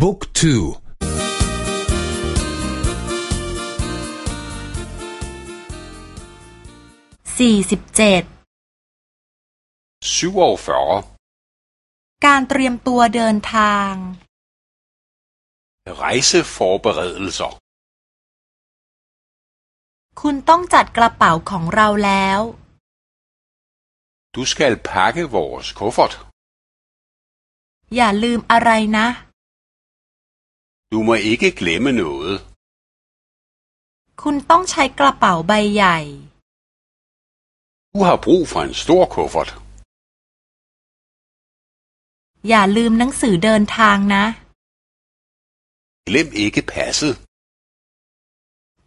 บุ๊กทูสี่สิบเจ็ดการเตรียมตัวเดินทาง Rejseforberedelser คุณต้องจัดกระเป๋าของเราแล้ว Du skal pakke vores kuffert อย่าลืมอะไรนะ Du må ikke glemme noget คุณต้องใช้กระเป๋าใบใหญ่ Du har brug for en stor kuffert อย่าลืมหนังสือเดินทางนะ Glem ikke passet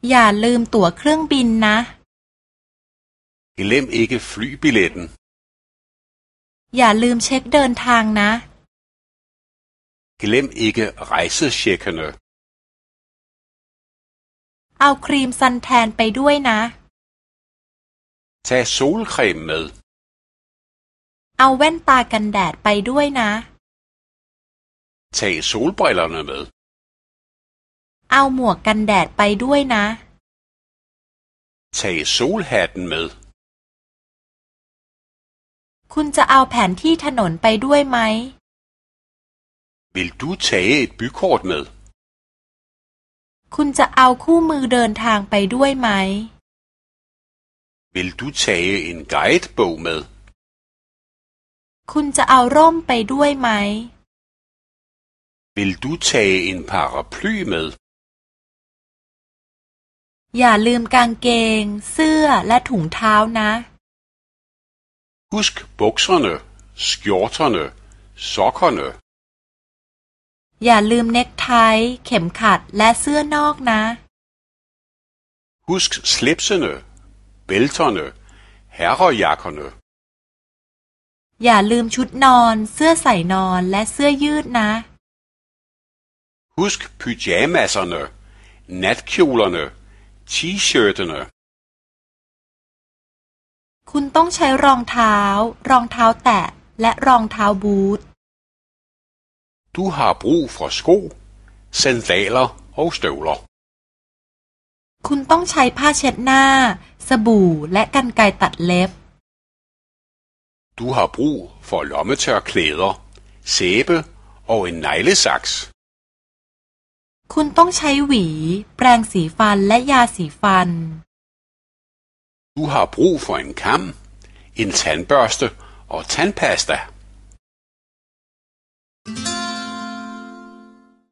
อย่าลืมตั๋วเครื่องบินนะ Glem ikke flybilletten อย่าลืมเช็คเดินทางนะ Glem ikke rejsetjekkerne เอาครีมซันแทนไปด้วยนะ Tag solcreme med เอาแว่นตากันแดดไปด้วยนะ Tag solbrillerne med เอาหมวกกันแดดไปด้วยนะ Tag solhatten med คุณจะเอาแผนที่ถนนไปด้วยไหม Vil du tage et bykort med คุณจะเอาคู่มือเดินทางไปด้วยไหม Vil du tage en guidebog med คุณจะเอาร่มไปด้วยไหม Vil du tage en paraply med อย่าลืมกางเกง เสื้อและถุงเท้านะ Husk bukserne, skjorterne, sokkerne อย่าลืมเน็กไท เข็มขัดและเสื้อนอกนะ Husk slipsene, bælterne, herrejakkerne อย่าลืมชุดนอน เสื้อใส่นอนและเสื้อยืดนะ Husk pyjamaserne, natkjolerne, t-shirtene คุณต้องใช้รองเท้า รองเท้าแตะ และรองเท้าบูท Du har brug for sko, sandaler og støvler. คุณต้องใช้ผ้าเช็ดหน้า สบู่และกรรไกรตัดเล็บ Du har brug for lommetørklæder, sæbe og en neglesaks. คุณต้องใช้หวี แปรงสีฟันและยาสีฟัน Du har brug for en kam, en tandbørste og tandpasta.